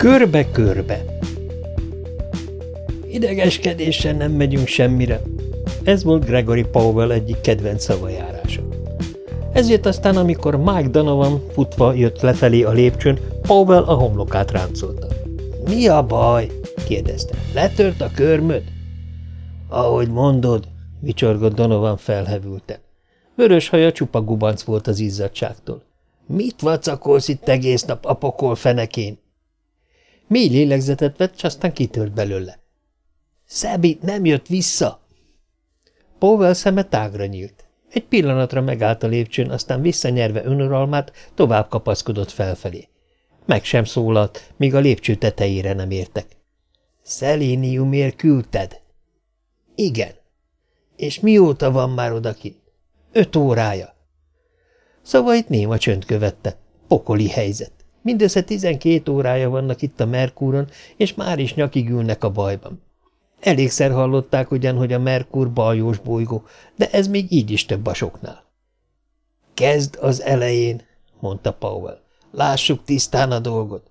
Körbe-körbe. Idegeskedéssel nem megyünk semmire. Ez volt Gregory Powell egyik kedvenc szavajárása. Ezért aztán, amikor Mike Donovan futva jött lefelé a lépcsőn, Powell a homlokát ráncolta. – Mi a baj? – kérdezte. – Letört a körmöd? – Ahogy mondod – vicsorgott Donovan felhevülten. Vörös haja csupa gubanc volt az izzadságtól. – Mit vacakolsz itt egész nap a pokol fenekén? Mély lélegzetet vett, s aztán kitört belőle. – Szabi nem jött vissza! Powell szeme tágra nyílt. Egy pillanatra megállt a lépcsőn, aztán visszanyerve önuralmát tovább kapaszkodott felfelé. Meg sem szólalt, míg a lépcső tetejére nem értek. – Szeléniumért küldted? – Igen. – És mióta van már odakint? – Öt órája. Szavait néma csönd követte. Pokoli helyzet. Mindössze tizenkét órája vannak itt a Merkúron, és már is nyakig ülnek a bajban. Elégszer hallották ugyan, hogy a Merkur baljós bolygó, de ez még így is több a soknál. Kezd az elején, mondta Powell. Lássuk tisztán a dolgot.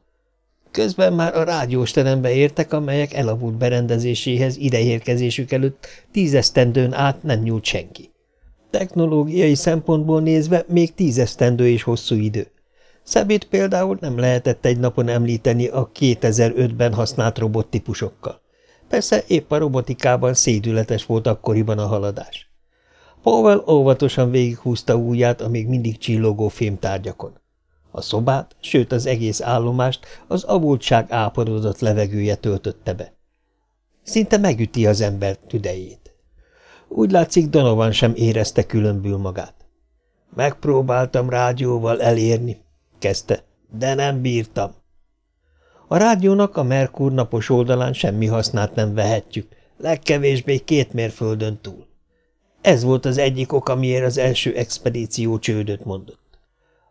Közben már a rádiós terembe értek, amelyek elavult berendezéséhez ideérkezésük előtt tízesztendőn át nem nyújt senki. Technológiai szempontból nézve még tízesztendő is hosszú idő. Szabét például nem lehetett egy napon említeni a 2005-ben használt robottípusokkal. Persze épp a robotikában szédületes volt akkoriban a haladás. Powell óvatosan végighúzta ujját a még mindig csillogó fémtárgyakon. A szobát, sőt az egész állomást az avultság áporodott levegője töltötte be. Szinte megüti az ember tüdejét. Úgy látszik, Donovan sem érezte különbül magát. Megpróbáltam rádióval elérni, kezdte, de nem bírtam. A rádiónak a Merkur napos oldalán semmi hasznát nem vehetjük, legkevésbé két mérföldön túl. Ez volt az egyik ok, amiért az első expedíció csődöt mondott.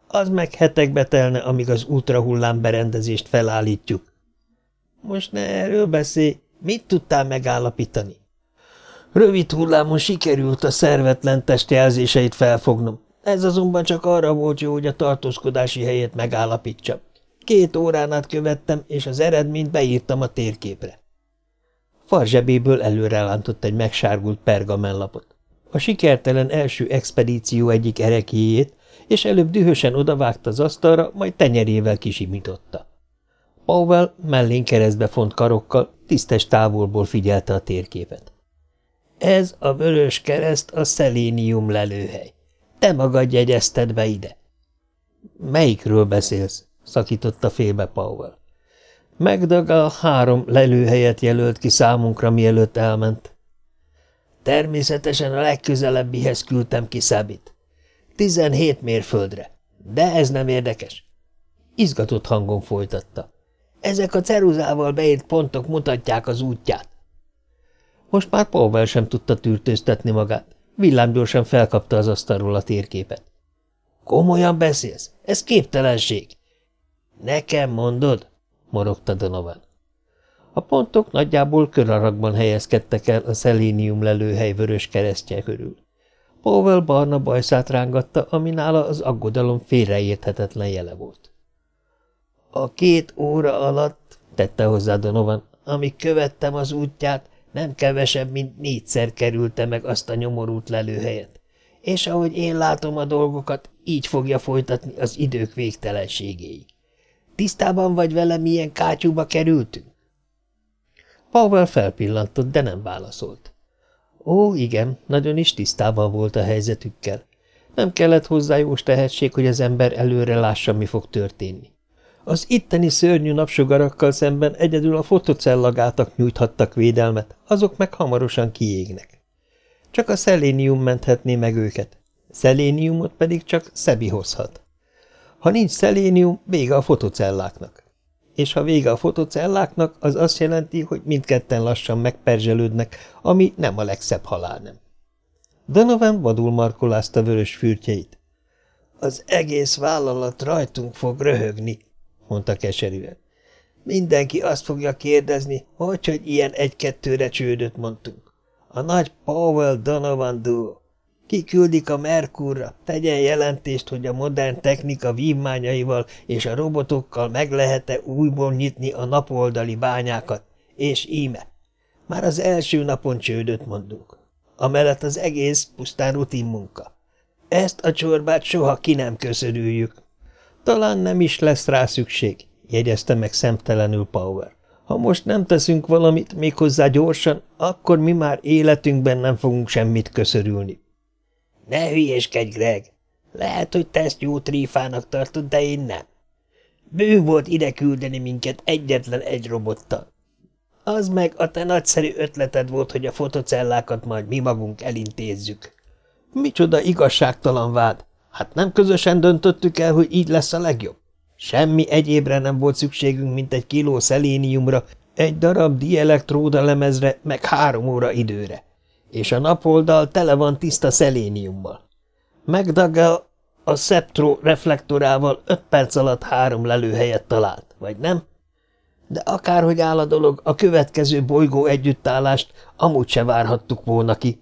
Az meg hetekbe telne, amíg az ultrahullám berendezést felállítjuk. Most ne erről beszélj, mit tudtál megállapítani? Rövid hullámon sikerült a szervetlen testjelzéseit felfognom. Ez azonban csak arra volt jó, hogy a tartózkodási helyét megállapítsam. Két órán át követtem, és az eredményt beírtam a térképre. Farzsebéből előrelántott egy megsárgult pergamenlapot. A sikertelen első expedíció egyik erekéjét, és előbb dühösen odavágta az asztalra, majd tenyerével kisimította. Powell mellén keresztbe font karokkal, tisztes távolból figyelte a térképet. Ez a vörös kereszt a szelénium lelőhely. Te magad jegyezted be ide. Melyikről beszélsz? szakította félbe Powell. Megdaga három lelőhelyet jelölt ki számunkra, mielőtt elment. Természetesen a legközelebbihez küldtem ki Szabit. Tizenhét mérföldre. De ez nem érdekes. Izgatott hangon folytatta. Ezek a ceruzával beírt pontok mutatják az útját. Most már Powell sem tudta tűrtőztetni magát. Villámgyorsan felkapta az asztalról a térképet. Komolyan beszélsz? Ez képtelenség. Nekem mondod? morogta Donovan. A pontok nagyjából körarakban helyezkedtek el a szelénium lelőhely vörös keresztje körül. Powell barna bajszát rángatta, ami nála az aggodalom félreérthetetlen jele volt. A két óra alatt, tette hozzá Donovan, amíg követtem az útját, nem kevesebb, mint négyszer kerülte meg azt a nyomorult lelőhelyet. És ahogy én látom a dolgokat, így fogja folytatni az idők végtelenségéig. Tisztában vagy vele, milyen kátyúba kerültünk? Powell felpillantott, de nem válaszolt. Ó, igen, nagyon is tisztában volt a helyzetükkel. Nem kellett hozzá jós tehetség, hogy az ember előre lássa, mi fog történni. Az itteni szörnyű napsugarakkal szemben egyedül a fotocellagátak nyújthattak védelmet, azok meg hamarosan kiégnek. Csak a szelénium menthetné meg őket, szeléniumot pedig csak Szebi hozhat. Ha nincs szelénium, vége a fotocelláknak. És ha vége a fotocelláknak, az azt jelenti, hogy mindketten lassan megperzselődnek, ami nem a legszebb halál nem. Donovan vadul markolázta vörös fürtjeit. Az egész vállalat rajtunk fog röhögni, mondta keserűen. Mindenki azt fogja kérdezni, hogy, hogy ilyen egy-kettőre csődöt mondtunk. A nagy Powell Donovan duo. Kiküldik a Merkurra, tegyen jelentést, hogy a modern technika vívmányaival és a robotokkal meg lehet-e újból nyitni a napoldali bányákat, és íme. Már az első napon csődöt mondunk. Amellett az egész pusztán rutin munka. Ezt a csorbát soha ki nem köszörüljük. Talán nem is lesz rá szükség, jegyezte meg szemtelenül Power. Ha most nem teszünk valamit, méghozzá gyorsan, akkor mi már életünkben nem fogunk semmit köszörülni. Ne hülyeskedj, Greg! Lehet, hogy te ezt jó trífának tartod, de én nem. Bő volt ide küldeni minket egyetlen egy robottal. Az meg a te nagyszerű ötleted volt, hogy a fotocellákat majd mi magunk elintézzük. Micsoda igazságtalan vád! Hát nem közösen döntöttük el, hogy így lesz a legjobb? Semmi egyébre nem volt szükségünk, mint egy kiló szeléniumra, egy darab dielektróda lemezre, meg három óra időre. És a napoldal tele van tiszta szeléniummal. Megdaga a Septro reflektorával öt perc alatt három lelőhelyet talált, vagy nem? De akárhogy áll a dolog, a következő bolygó együttállást amúgy se várhattuk volna ki.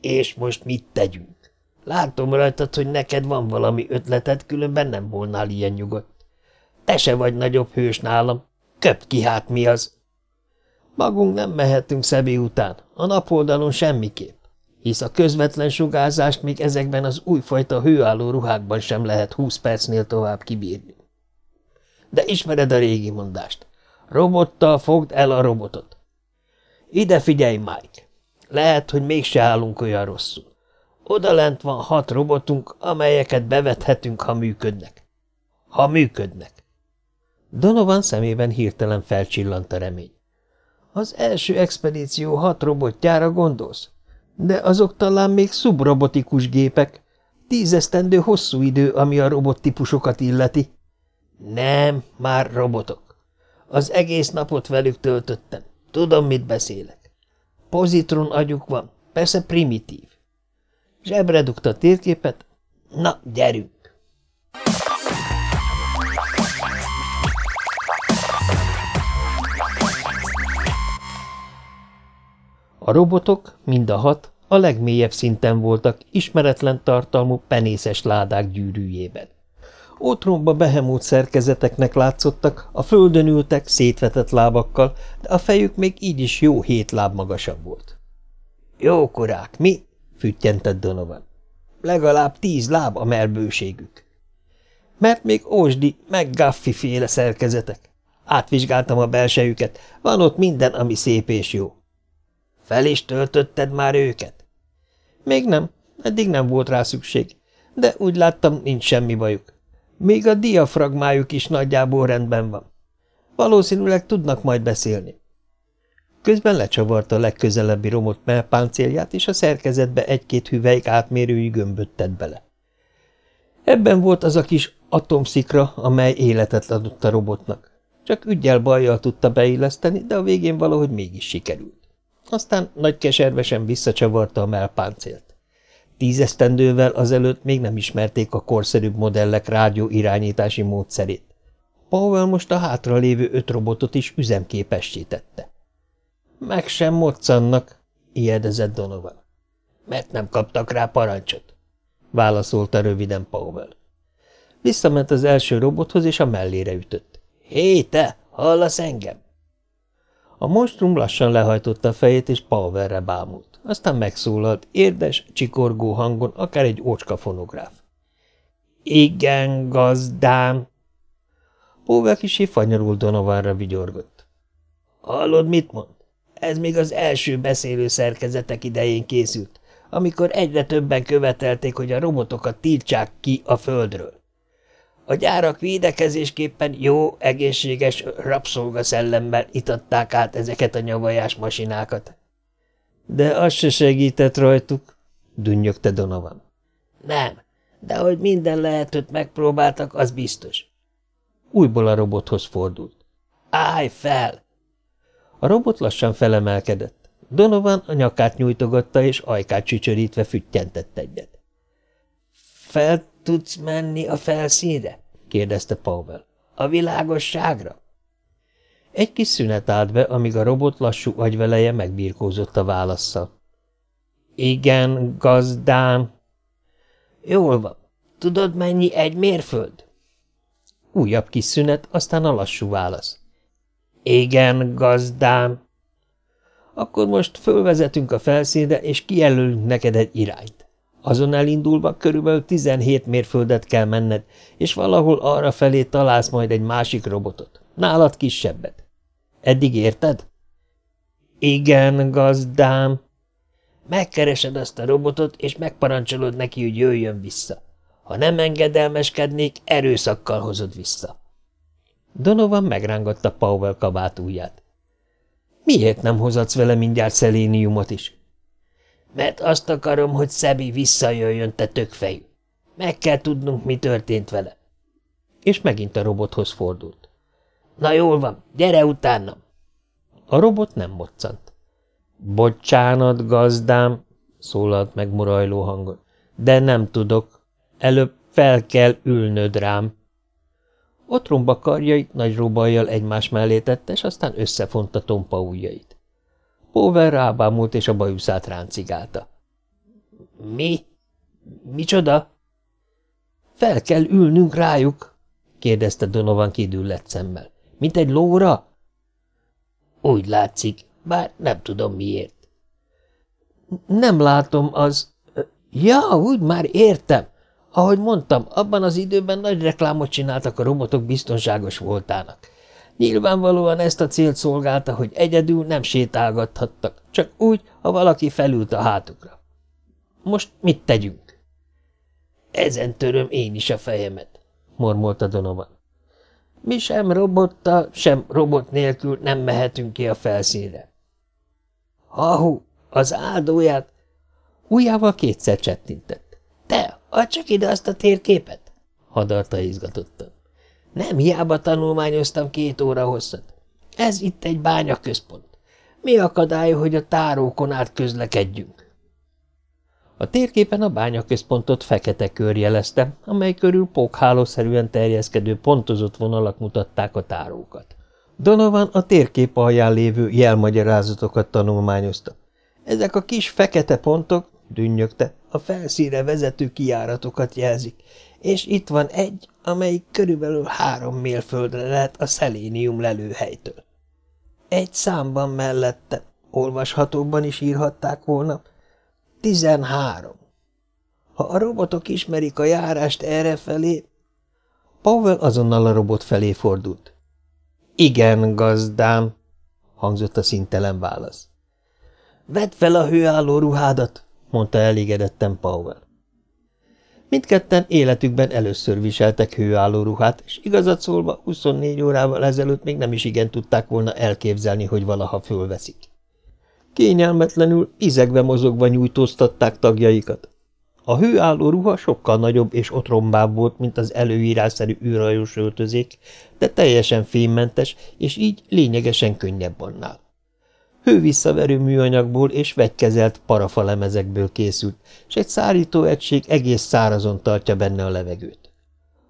És most mit tegyünk? Látom rajtad, hogy neked van valami ötleted, különben nem volnál ilyen nyugodt. Te se vagy nagyobb hős nálam. Köpt ki hát mi az? Magunk nem mehetünk Szebi után, a napoldalon semmiképp, hisz a közvetlen sugárzást még ezekben az újfajta hőálló ruhákban sem lehet húsz percnél tovább kibírni. De ismered a régi mondást. Robottal fogd el a robotot. Ide figyelj, Mike! Lehet, hogy mégse állunk olyan rosszul. Odalent van hat robotunk, amelyeket bevethetünk, ha működnek. Ha működnek. Donovan szemében hirtelen felcsillant a remény. Az első expedíció hat robotjára gondolsz? De azok talán még szubrobotikus gépek. Tízesztendő hosszú idő, ami a robottípusokat illeti. Nem, már robotok. Az egész napot velük töltöttem. Tudom, mit beszélek. Pozitron agyuk van, persze primitív. Zsebre dugta a térképet. Na, gyerünk! A robotok, mind a hat, a legmélyebb szinten voltak, ismeretlen tartalmú penészes ládák gyűrűjében. Ótromba behemót szerkezeteknek látszottak, a földön ültek szétvetett lábakkal, de a fejük még így is jó hét láb magasabb volt. – Jó korák, mi? – füttyentett Donovan. – Legalább tíz láb a melbőségük. Mert még ósdi, meg gaffi féle szerkezetek. Átvizsgáltam a belsejüket, van ott minden, ami szép és jó. Fel is töltötted már őket? Még nem, eddig nem volt rá szükség, de úgy láttam, nincs semmi bajuk. Még a diafragmájuk is nagyjából rendben van. Valószínűleg tudnak majd beszélni. Közben lecsavarta a legközelebbi romot melpáncélját, és a szerkezetbe egy-két hüvelyk átmérőjű gömböt tett bele. Ebben volt az a kis atomszikra, amely életet adott a robotnak. Csak ügyel bajjal tudta beilleszteni, de a végén valahogy mégis sikerült. Aztán nagy keservesen visszacsavarta a melpáncélt. Tízesztendővel azelőtt még nem ismerték a korszerűbb modellek rádió irányítási módszerét. Powell most a hátra lévő öt robotot is üzemképessé tette. Meg sem moccannak, ijedezett Donovan. Mert nem kaptak rá parancsot, válaszolta röviden Powell. Visszament az első robothoz, és a mellére ütött. Hé, te, hallasz engem? A monstrum lassan lehajtotta a fejét, és Powerre bámult. Aztán megszólalt, érdes, csikorgó hangon, akár egy ócska fonográf. Igen, gazdám! Power kicsi fanyarul Donovanra vigyorgott. Hallod, mit mond? Ez még az első beszélő szerkezetek idején készült, amikor egyre többen követelték, hogy a robotokat tiltsák ki a földről. A gyárak védekezésképpen jó, egészséges rabszolgaszellemmel itatták át ezeket a nyavajás masinákat. De az se segített rajtuk, dünnyögte Donovan. Nem, de hogy minden lehetőt megpróbáltak, az biztos. Újból a robothoz fordult. Állj fel! A robot lassan felemelkedett. Donovan a nyakát nyújtogatta, és ajkát csücsörítve füttyentett egyet. Fel tudsz menni a felszínre? kérdezte Powell. A világosságra? Egy kis szünet állt be, amíg a robot lassú agyveleje megbírkózott a válaszsal. Igen, gazdám. Jól van. Tudod, mennyi egy mérföld? Újabb kis szünet, aztán a lassú válasz. Igen, gazdám. Akkor most fölvezetünk a felszínre, és kijelölünk neked egy irányt. Azon elindulva körülbelül 17 mérföldet kell menned, és valahol arra felé találsz majd egy másik robotot. Nálad kisebbet. Eddig érted? Igen, gazdám. Megkeresed azt a robotot, és megparancsolod neki, hogy jöjjön vissza. Ha nem engedelmeskednék, erőszakkal hozod vissza. Donovan megrángatta Powell kabát ujját. Miért nem hozatsz vele mindjárt szeléniumot is? Mert azt akarom, hogy Szebi visszajöjjön, te tökfejű. Meg kell tudnunk, mi történt vele. És megint a robothoz fordult. Na jól van, gyere utánam. A robot nem moccant. Bocsánat, gazdám, szólalt meg morajló hangon, de nem tudok. Előbb fel kell ülnöd rám. Otromba karjait nagy robajjal egymás mellé tette, és aztán összefonta tompa ujjait. Power rábámult, és a bajuszát ráncigálta. – Mi? Micsoda? – Fel kell ülnünk rájuk – kérdezte Donovan kidüllett szemmel. – Mint egy lóra? – Úgy látszik, bár nem tudom miért. – Nem látom az… Ja, úgy már értem. Ahogy mondtam, abban az időben nagy reklámot csináltak a robotok biztonságos voltának. Nyilvánvalóan ezt a célt szolgálta, hogy egyedül nem sétálgathattak, csak úgy, ha valaki felült a hátukra. Most mit tegyünk? Ezen töröm én is a fejemet, mormolta Donovan. Mi sem robottal, sem robot nélkül nem mehetünk ki a felszínre. Hahu, az áldóját! Ujjával kétszer csettintett. Te, add csak ide azt a térképet! hadarta izgatottan. Nem hiába tanulmányoztam két óra hosszat. Ez itt egy bányaközpont. Mi akadály, hogy a tárókon át közlekedjünk? A térképen a bányaközpontot fekete kör jelezte, amely körül pókhálószerűen terjeszkedő pontozott vonalak mutatták a tárókat. Donovan a térkép alján lévő jelmagyarázatokat tanulmányozta. Ezek a kis fekete pontok, dünnyögte, a felszíre vezető kijáratokat jelzik, és itt van egy, amelyik körülbelül három mérföldre lehet a szelénium lelőhelytől. Egy számban mellette, olvashatóban is írhatták volna, tizenhárom. Ha a robotok ismerik a járást errefelé... Powell azonnal a robot felé fordult. Igen, gazdám, hangzott a szintelen válasz. Vedd fel a hőálló ruhádat, mondta elégedetten Powell. Mindketten életükben először viseltek hőálló ruhát, és igazat szólva 24 órával ezelőtt még nem is igen tudták volna elképzelni, hogy valaha fölveszik. Kényelmetlenül, izegve mozogva nyújtóztatták tagjaikat. A hőálló ruha sokkal nagyobb és otrombább volt, mint az előírásszerű űrhajós öltözék, de teljesen fémmentes, és így lényegesen könnyebb annál. Hővisszaverő műanyagból és vegykezelt parafalemezekből készült, és egy szárító egység egész szárazon tartja benne a levegőt.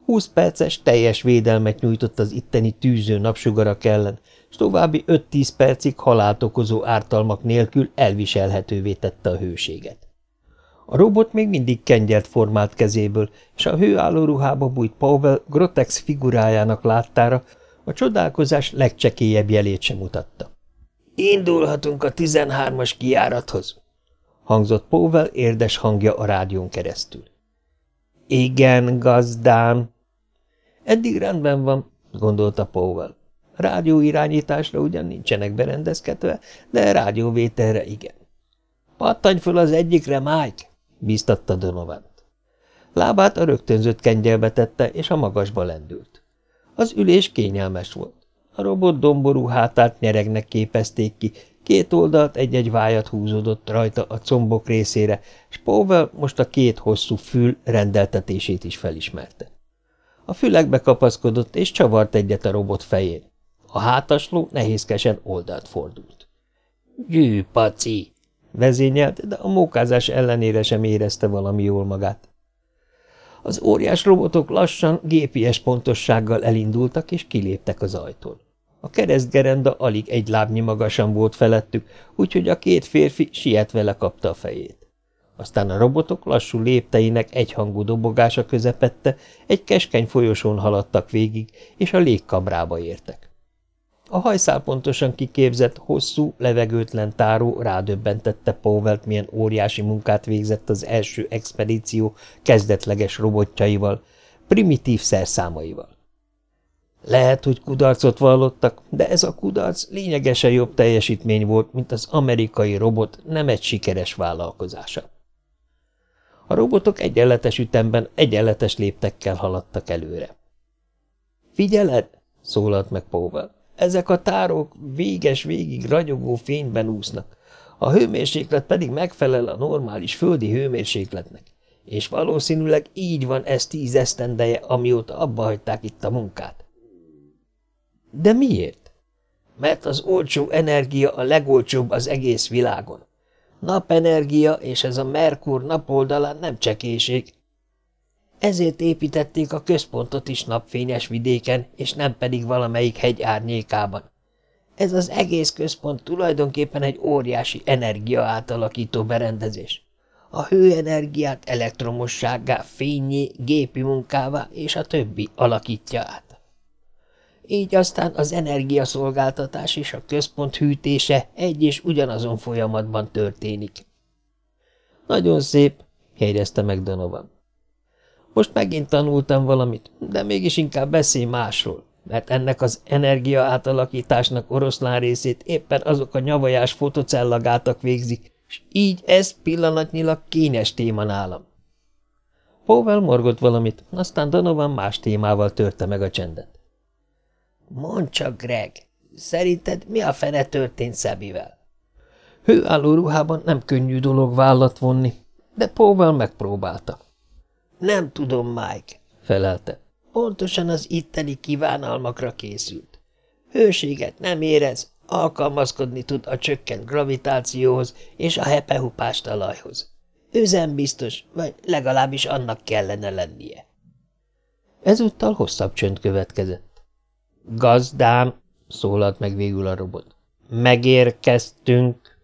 Húsz perces teljes védelmet nyújtott az itteni tűző napsugarak ellen, és további 5-10 percig halált okozó ártalmak nélkül elviselhetővé tette a hőséget. A robot még mindig kengyelt formált kezéből, és a hőálló ruhába bújt Powell grotex figurájának láttára a csodálkozás legcsekélyebb jelét sem mutatta. Indulhatunk a tizenhármas kijárathoz, hangzott Powell érdes hangja a rádión keresztül. Igen, gazdám. Eddig rendben van, gondolta Powell. Rádióirányításra ugyan nincsenek berendezkedve, de rádióvételre igen. Pattanj föl az egyikre, Mike, bíztatta Donovan. Lábát a rögtönzött kengyelbe tette, és a magasba lendült. Az ülés kényelmes volt. A robot domború hátát nyeregnek képezték ki, két oldalt egy-egy vájat húzódott rajta a combok részére, és Powell most a két hosszú fül rendeltetését is felismerte. A fülekbe kapaszkodott, és csavart egyet a robot fején. A hátasló nehézkesen oldalt fordult. – Gyű, paci! – vezényelt, de a mókázás ellenére sem érezte valami jól magát. Az óriás robotok lassan, gépies pontossággal elindultak, és kiléptek az ajtón. A keresztgerenda alig egy lábnyi magasan volt felettük, úgyhogy a két férfi sietve lekapta a fejét. aztán a robotok lassú lépteinek egyhangú dobogása közepette egy keskeny folyosón haladtak végig, és a légkamrába értek. A hajszál pontosan kiképzett, hosszú, levegőtlen táró rádöbbentette Powell-t, milyen óriási munkát végzett az első expedíció kezdetleges robotjaival, primitív szerszámaival. Lehet, hogy kudarcot vallottak, de ez a kudarc lényegesen jobb teljesítmény volt, mint az amerikai robot nem egy sikeres vállalkozása. A robotok egyenletes ütemben, egyenletes léptekkel haladtak előre. – Figyeled! – szólalt meg Powell. – Ezek a tárok véges végig ragyogó fényben úsznak, a hőmérséklet pedig megfelel a normális földi hőmérsékletnek, és valószínűleg így van ez tíz esztendeje, amióta abba hagyták itt a munkát. – De miért? – Mert az olcsó energia a legolcsóbb az egész világon. Napenergia és ez a Merkur napoldalán nem csekéség. Ezért építették a központot is napfényes vidéken, és nem pedig valamelyik hegy árnyékában. Ez az egész központ tulajdonképpen egy óriási energia átalakító berendezés. A hőenergiát elektromossággá, fényé, gépi munkává és a többi alakítja át. Így aztán az energiaszolgáltatás és a központ hűtése egy és ugyanazon folyamatban történik. Nagyon szép, jegyezte meg Donovan. Most megint tanultam valamit, de mégis inkább beszélj másról, mert ennek az energia átalakításnak oroszlán részét éppen azok a nyavajás fotocellagátak végzik, és így ez pillanatnyilag kényes téma nálam. Powell morgott valamit, aztán Donovan más témával törte meg a csendet. Mondd csak, Greg, szerinted mi a fene történt Szabivel? Hőálló ruhában nem könnyű dolog vállat vonni, de Powell megpróbálta. Nem tudom, Mike, felelte. Pontosan az itteni kívánalmakra készült. Hőséget nem érez, alkalmazkodni tud a csökkent gravitációhoz és a hepehupás talajhoz. Üzembiztos, vagy legalábbis annak kellene lennie. Ezúttal hosszabb csönd következett. Gazdám, szólalt meg végül a robot. Megérkeztünk.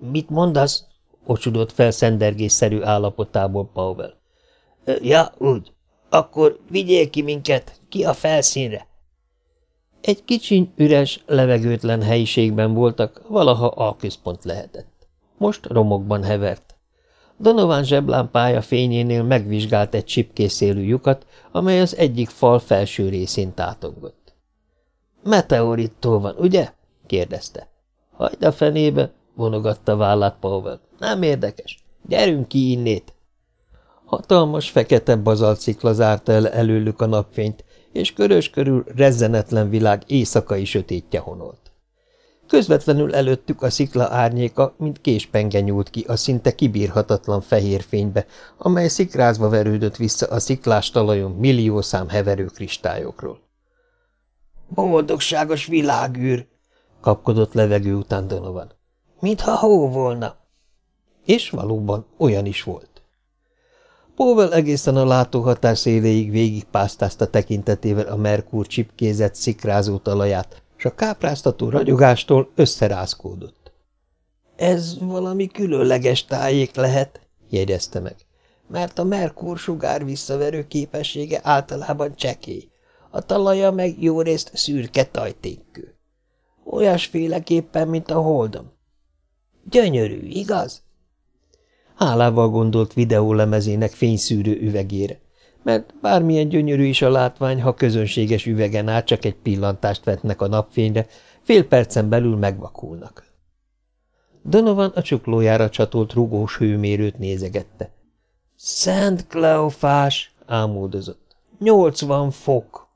Mit mondasz? ocsudott fel szendergésszerű állapotából Powell. Ja, úgy. Akkor vigyél ki minket, ki a felszínre. Egy kicsiny, üres, levegőtlen helyiségben voltak, valaha a központ lehetett. Most romokban hevert. Donovan zseblámpája fényénél megvizsgált egy csipkészélű lyukat, amely az egyik fal felső részén tátongott. – Meteorittól van, ugye? – kérdezte. – Hagyd a fenébe! – vonogatta vállát Powell. – Nem érdekes. Gyerünk ki innét! Hatalmas, fekete bazaltszikla zárta el előlük a napfényt, és körös körül rezzenetlen világ éjszakai sötétje honolt. Közvetlenül előttük a szikla árnyéka, mint késpenge nyúlt ki a szinte kibírhatatlan fehér fénybe, amely szikrázva verődött vissza a sziklás talajon milliószám heverő kristályokról. – Boldogságos világűr! – kapkodott levegő után Donovan. – Mintha hó volna! És valóban olyan is volt. Powell egészen a látóhatár széléig végigpásztázta tekintetével a Merkur csipkézett szikrázó talaját, s a kápráztató ragyogástól összerázkódott. – Ez valami különleges tájék lehet, jegyezte meg, mert a Merkur sugár visszaverő képessége általában csekély, a talaja meg jó részt szürke tajtékkő. Olyasféleképpen, mint a holdom. Gyönyörű, igaz? Hálával gondolt videólemezének fényszűrő üvegére mert bármilyen gyönyörű is a látvány, ha közönséges üvegen át csak egy pillantást vetnek a napfényre, fél percen belül megvakulnak. Donovan a csuklójára csatolt rugós hőmérőt nézegette. – Szent Kleofás! – ámódozott. – Nyolcvan fok!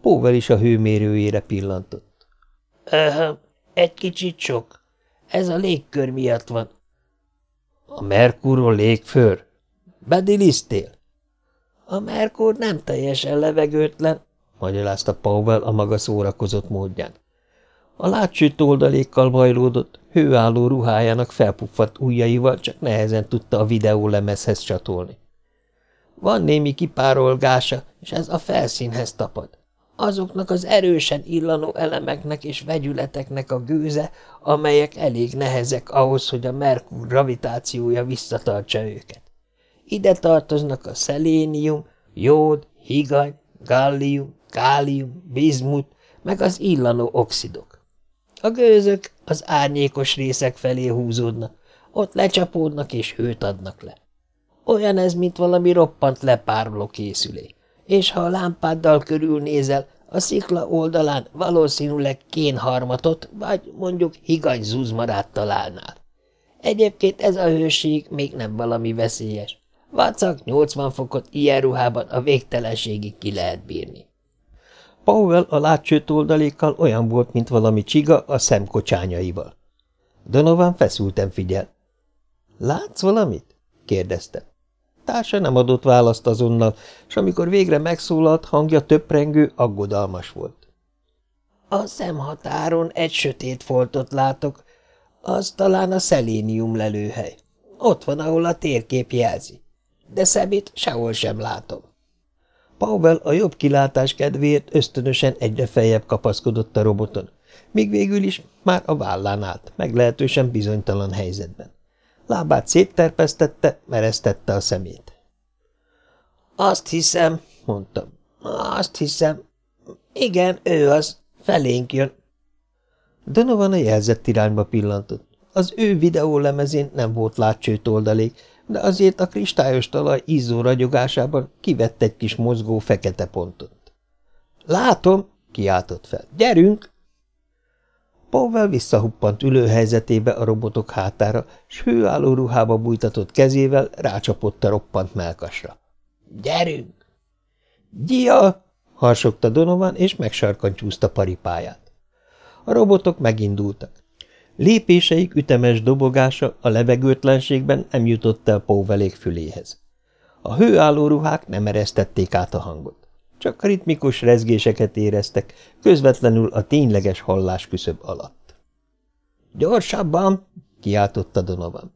Póvel is a hőmérőjére pillantott. – Egy kicsit sok. Ez a légkör miatt van. – A Merkurról légför? Bedilisztél? A Merkur nem teljesen levegőtlen, magyarázta Powell a maga szórakozott módján. A látsüt oldalékkal bajlódott, hőálló ruhájának felpuffadt ujjaival csak nehezen tudta a videólemezhez csatolni. Van némi kipárolgása, és ez a felszínhez tapad. Azoknak az erősen illanó elemeknek és vegyületeknek a gőze, amelyek elég nehezek ahhoz, hogy a Merkur gravitációja visszatartsa őket. Ide tartoznak a szelénium, jód, higany, gallium, kálium, bizmut, meg az illanó oxidok. A gőzök az árnyékos részek felé húzódnak, ott lecsapódnak és hőt adnak le. Olyan ez, mint valami roppant lepároló készülék és ha a lámpáddal körülnézel, a szikla oldalán valószínűleg kénharmatot, vagy mondjuk higany zuzmarát találnál. Egyébként ez a hőség még nem valami veszélyes. Vacak 80 fokot ilyen ruhában a végtelenségig ki lehet bírni. Powell a látcsőt oldalékkal olyan volt, mint valami csiga a szemkocsányaival. Donovan feszülten figyel. – Látsz valamit? – kérdezte. Társa nem adott választ azonnal, és amikor végre megszólalt, hangja töprengő, aggodalmas volt. A szemhatáron egy sötét foltot látok, az talán a szelénium lelőhely. Ott van, ahol a térkép jelzi. De szemét sehol sem látom. Powell a jobb kilátás kedvéért ösztönösen egyre feljebb kapaszkodott a roboton, míg végül is már a vállán állt, meglehetősen bizonytalan helyzetben. Lábát szétterpesztette, mereztette a szemét. Azt hiszem, mondtam. Azt hiszem. Igen, ő az. Felénk jön. Donovan a jelzett irányba pillantott. Az ő videólemezén nem volt látcsőt oldalék, de azért a kristályos talaj izzó ragyogásában kivett egy kis mozgó fekete pontot. – Látom! – kiáltott fel. – Gyerünk! Powell visszahuppant ülőhelyzetébe a robotok hátára, s hőálló ruhába bújtatott kezével rácsapott a roppant melkasra. – Gyerünk! – Dia! – harsogta Donovan, és megsarkantyúzta paripáját. A robotok megindultak. Lépéseik ütemes dobogása a levegőtlenségben nem jutott el Powellék füléhez. A hőálló ruhák nem eresztették át a hangot. Csak ritmikus rezgéseket éreztek, közvetlenül a tényleges hallás küszöb alatt. – Gyorsabban! – kiáltotta Donovan.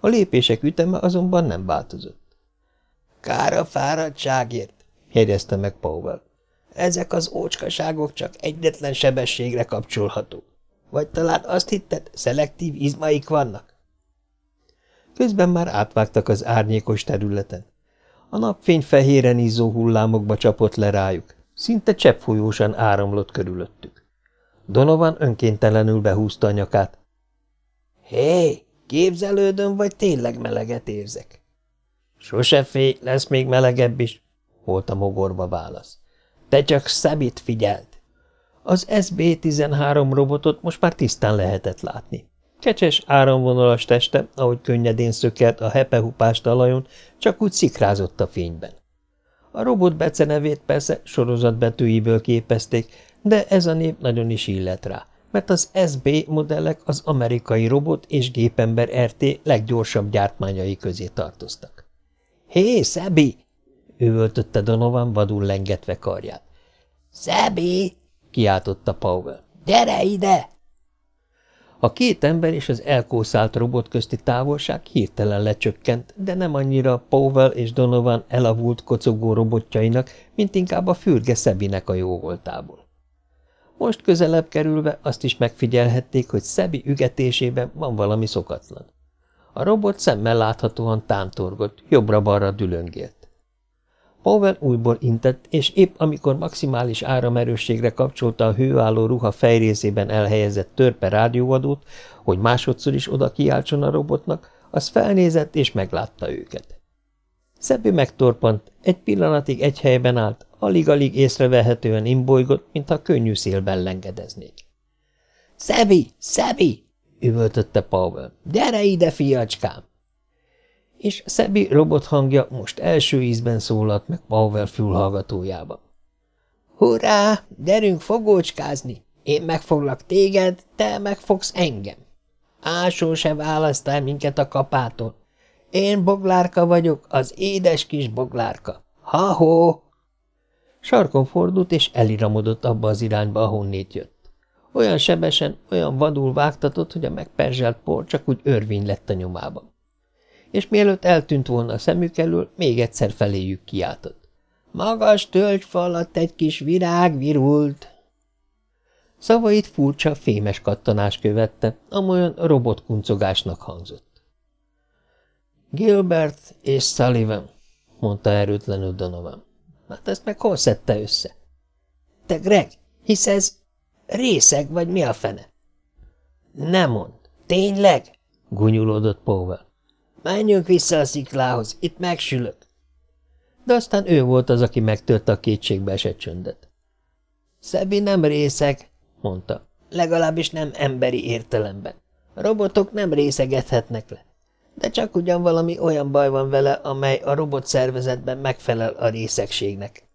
A lépések üteme azonban nem változott. – Kár a fáradtságért! – jegyezte meg Powell. – Ezek az ócskaságok csak egyetlen sebességre kapcsolhatók. Vagy talán azt hitted, szelektív izmaik vannak? Közben már átvágtak az árnyékos területen. A napfény fehéren izzó hullámokba csapott le rájuk, szinte cseppfolyósan áramlott körülöttük. Donovan önkéntelenül behúzta a nyakát. – Hé, képzelődöm, vagy tényleg meleget érzek? – Sose félj, lesz még melegebb is, volt a mogorba válasz. – Te csak Szabit figyelt! Az SB-13 robotot most már tisztán lehetett látni. Kecses, áramvonalas teste, ahogy könnyedén szökelt a hepehupás talajon, csak úgy szikrázott a fényben. A robot becenevét persze sorozatbetűiből képezték, de ez a név nagyon is illet rá, mert az SB modellek az amerikai robot és gépember RT leggyorsabb gyártmányai közé tartoztak. – Hé, Szebi! – üvöltötte Donovan vadul lengetve karját. – Szebi! – kiáltotta Powell. – Gyere ide! A két ember és az elkószált robot közti távolság hirtelen lecsökkent, de nem annyira Powell és Donovan elavult kocogó robotjainak, mint inkább a fürge Szebinek a jóvoltából. Most közelebb kerülve azt is megfigyelhették, hogy Szebi ügetésében van valami szokatlan. A robot szemmel láthatóan tántorgott, jobbra-balra dülöngélt. Powell újból intett, és épp amikor maximális áramerősségre kapcsolta a hőálló ruha fejrészében elhelyezett törpe rádióadót, hogy másodszor is oda kiáltson a robotnak, az felnézett és meglátta őket. Szebbi megtorpant, egy pillanatig egy helyben állt, alig-alig észrevehetően imbolygott, mintha könnyű szélben lengedeznék. – Szebi! Szebi! – üvöltötte Powell. – Gyere ide, fiacskám! És Szebi robot hangja most első ízben szólalt meg Powell fülhallgatójába. – Hurrá! Gyerünk fogócskázni! Én megfoglak téged, te megfogsz engem. Ásó se választál minket a kapától. Én boglárka vagyok, az édes kis boglárka. Ha-ho! Sarkon fordult, és eliramodott abba az irányba, ahonnét jött. Olyan sebesen, olyan vadul vágtatott, hogy a megperzselt por csak úgy örvény lett a nyomában és mielőtt eltűnt volna a szemük elől, még egyszer feléjük kiáltott. – Magas tölgyfa alatt egy kis virág virult. Szavait furcsa, fémes kattanás követte, amolyan robotkuncogásnak hangzott. Gilbert és Sullivan, mondta erőtlenül Donovan. Hát ezt meg hol szedte össze? Te, Greg, hisz ez részeg, vagy mi a fene? Nem mond. Tényleg? Gunyulódott Powell. Menjünk vissza a sziklához, itt megsülök. De aztán ő volt az, aki megtörte a kétségbe esett csöndet. Szebi nem részeg, mondta. Legalábbis nem emberi értelemben. Robotok nem részegethetnek le. De csak ugyan valami olyan baj van vele, amely a robot szervezetben megfelel a részegségnek.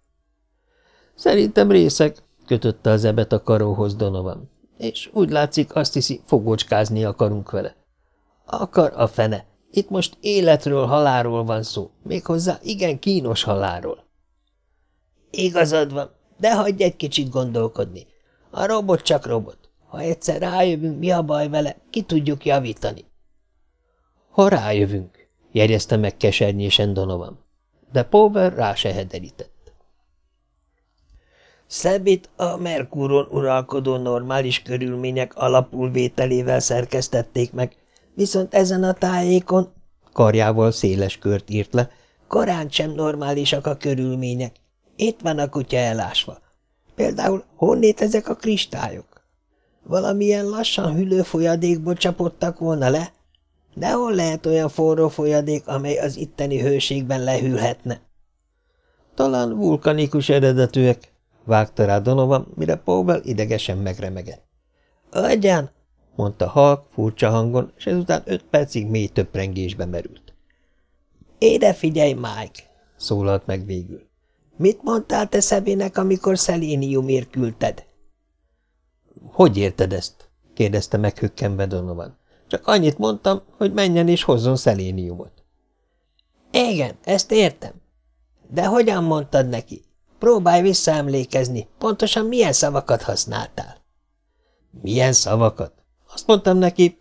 Szerintem részeg, kötötte az ebet a karóhoz Donovan, és úgy látszik, azt hiszi, fogócskázni akarunk vele. Akar a fene. Itt most életről, halálról van szó, méghozzá igen kínos halálról. Igazad van, de hagyj egy kicsit gondolkodni. A robot csak robot. Ha egyszer rájövünk, mi a baj vele, ki tudjuk javítani. Ha rájövünk, jegyezte meg kesernyésen Donovan, de Power rá se hederített. Szebit a Merkúron uralkodó normális körülmények alapulvételével szerkesztették meg, viszont ezen a tájékon, karjával széles kört írt le, korán sem normálisak a körülmények. Itt van a kutya elásva. Például honnét ezek a kristályok? Valamilyen lassan hűlő folyadékból csapottak volna le? De hol lehet olyan forró folyadék, amely az itteni hőségben lehűlhetne? Talán vulkanikus eredetűek, vágta rá Donovan, mire Powell idegesen megremegett. Agyan, mondta halk, furcsa hangon, és ezután öt percig mély töprengésbe merült. Éde figyelj, Mike, szólalt meg végül. Mit mondtál te Szebének, amikor szeléniumért küldted? Hogy érted ezt? kérdezte meghökkenve Donovan. Csak annyit mondtam, hogy menjen és hozzon szeléniumot. Igen, ezt értem. De hogyan mondtad neki? Próbálj visszaemlékezni, pontosan milyen szavakat használtál. Milyen szavakat? Azt mondtam neki,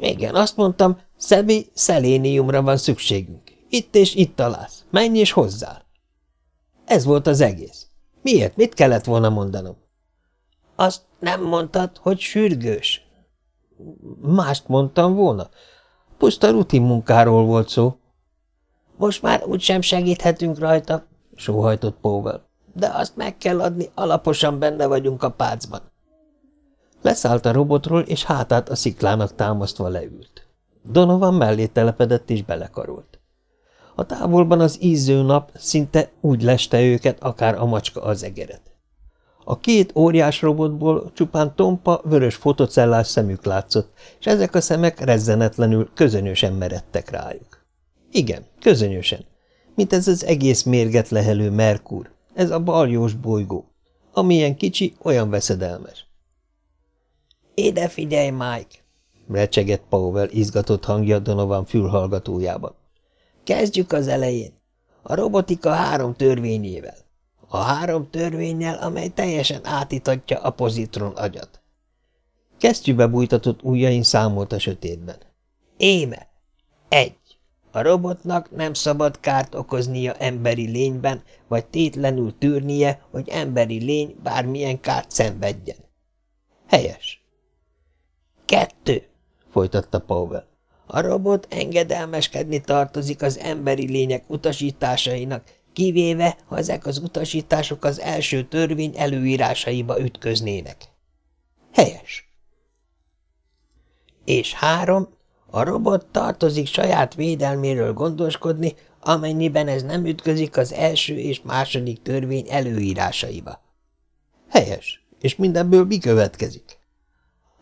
igen, azt mondtam, Szebi, szeléniumra van szükségünk. Itt és itt találsz. Menj és hozzál. Ez volt az egész. Miért? Mit kellett volna mondanom? Azt nem mondtad, hogy sürgős. Mást mondtam volna. Puszta rutin munkáról volt szó. Most már úgysem segíthetünk rajta, sóhajtott Powell. De azt meg kell adni, alaposan benne vagyunk a pácban. Leszállt a robotról, és hátát a sziklának támasztva leült. Donovan mellé telepedett és belekarolt. A távolban az íző nap szinte úgy leste őket, akár a macska az egeret. A két óriás robotból csupán tompa, vörös fotocellás szemük látszott, és ezek a szemek rezzenetlenül, közönösen meredtek rájuk. Igen, közönösen, mint ez az egész mérget lehelő Merkur, ez a baljós bolygó. Amilyen kicsi, olyan veszedelmes. Ide figyelj, Mike! recsegett Powell izgatott hangja Donovan fülhallgatójában. Kezdjük az elején. A robotika három törvényével. A három törvényel, amely teljesen átítatja a pozitron agyat. Kesztyűbe bújtatott ujjain számolt a sötétben. Éme! Egy. A robotnak nem szabad kárt okoznia emberi lényben, vagy tétlenül tűrnie, hogy emberi lény bármilyen kárt szenvedjen. Helyes. Kettő, folytatta Powell. A robot engedelmeskedni tartozik az emberi lények utasításainak, kivéve, ha ezek az utasítások az első törvény előírásaiba ütköznének. Helyes. És három, a robot tartozik saját védelméről gondoskodni, amennyiben ez nem ütközik az első és második törvény előírásaiba. Helyes. És mindenből mi következik?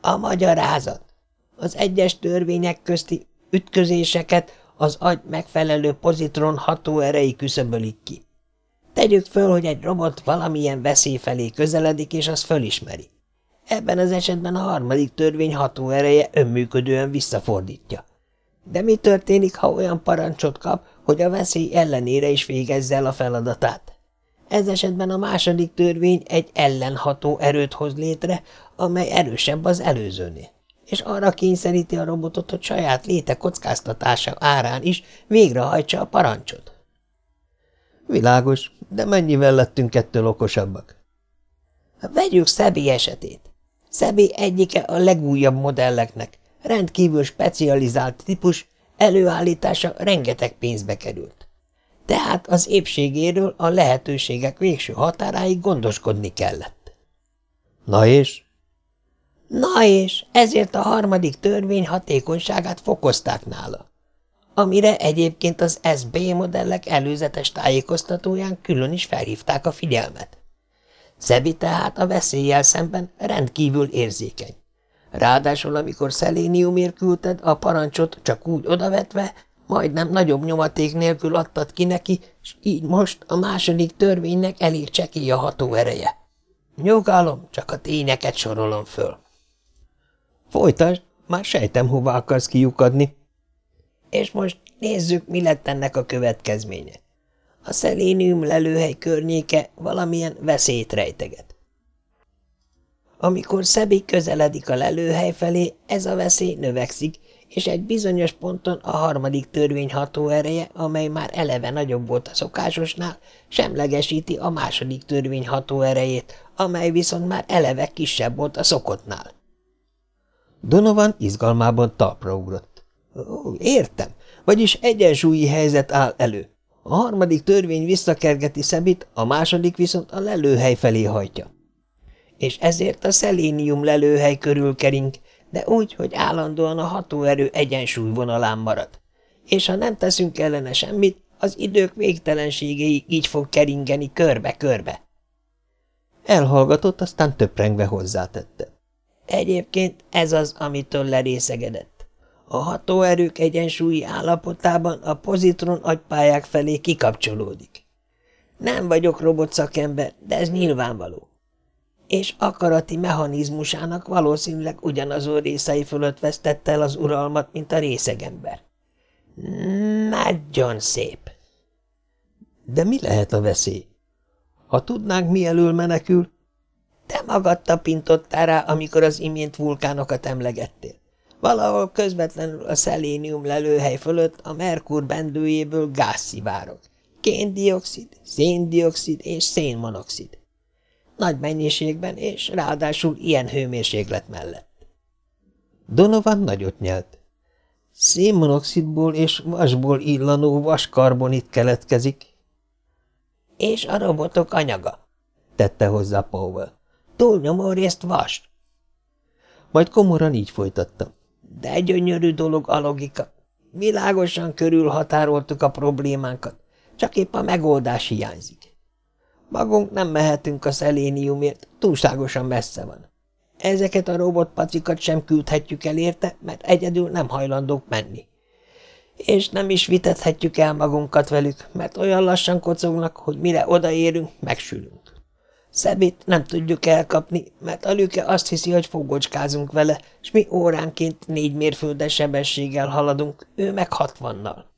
A magyarázat. Az egyes törvények közti ütközéseket az agy megfelelő pozitron hatóerei küszöbölik ki. Tegyük föl, hogy egy robot valamilyen veszély felé közeledik, és az fölismeri. Ebben az esetben a harmadik törvény hatóereje önműködően visszafordítja. De mi történik, ha olyan parancsot kap, hogy a veszély ellenére is végezze el a feladatát? Ez esetben a második törvény egy ellenható erőt hoz létre, amely erősebb az előzőnél, és arra kényszeríti a robotot, hogy saját léte kockáztatása árán is végrehajtsa a parancsot. Világos, de mennyivel lettünk ettől okosabbak? Vegyük Szebi esetét. Szebi egyike a legújabb modelleknek, rendkívül specializált típus, előállítása rengeteg pénzbe került. Tehát az épségéről a lehetőségek végső határáig gondoskodni kellett. Na és? Na és ezért a harmadik törvény hatékonyságát fokozták nála amire egyébként az SB modellek előzetes tájékoztatóján külön is felhívták a figyelmet. Szebi tehát a veszéllyel szemben rendkívül érzékeny. Ráadásul, amikor szeléniumért küldted a parancsot csak úgy odavetve, majdnem nagyobb nyomaték nélkül adtad ki neki, és így most a második törvénynek elég csekély a hatóereje. Nyugalom, csak a tényeket sorolom föl. Folytasd, már sejtem, hova akarsz kiukadni. És most nézzük, mi lett ennek a következménye. A szelénium lelőhely környéke valamilyen veszélyt rejteget. Amikor Szebi közeledik a lelőhely felé, ez a veszély növekszik, és egy bizonyos ponton a harmadik törvény hatóereje, amely már eleve nagyobb volt a szokásosnál, semlegesíti a második törvény hatóerejét, amely viszont már eleve kisebb volt a szokottnál. Donovan izgalmában talpra ugrott. Ó, értem, vagyis egyensúlyi helyzet áll elő. A harmadik törvény visszakergeti Szebit, a második viszont a lelőhely felé hajtja. És ezért a szelénium lelőhely körül kering, de úgy, hogy állandóan a hatóerő egyensúly vonalán marad. És ha nem teszünk ellene semmit, az idők végtelenségéig így fog keringeni körbe-körbe. Elhallgatott, aztán töprengve hozzátette. Egyébként ez az, amitől lerészegedett. A hatóerők egyensúlyi állapotában a pozitron agypályák felé kikapcsolódik. Nem vagyok robotszakember, de ez nyilvánvaló. És akarati mechanizmusának valószínűleg ugyanazon részei fölött vesztette el az uralmat, mint a részegember. Nagyon szép. De mi lehet a veszély? Ha tudnánk, mi elől menekül? Te magad tapintottál rá, amikor az imént vulkánokat emlegettél. Valahol közvetlenül a szelénium lelőhely fölött a Merkur bendőjéből gáz szivárog. Kéndioxid, széndioxid és szénmonoxid. Nagy mennyiségben és ráadásul ilyen hőmérséklet mellett. Donovan nagyot nyelt. Szénmonoxidból és vasból illanó vaskarbonit keletkezik. És a robotok anyaga, tette hozzá Powell. Túlnyomó részt vas. Majd komoran így folytatta. De gyönyörű dolog a logika. Világosan körülhatároltuk a problémánkat, csak épp a megoldás hiányzik. Magunk nem mehetünk a szeléniumért, túlságosan messze van. Ezeket a robotpacikat sem küldhetjük el érte, mert egyedül nem hajlandók menni. És nem is vitethetjük el magunkat velük, mert olyan lassan kocognak, hogy mire odaérünk, megsülünk. Szebit nem tudjuk elkapni, mert a lüke azt hiszi, hogy fogocskázunk vele, és mi óránként négy mérföldes sebességgel haladunk, ő meg hatvannal.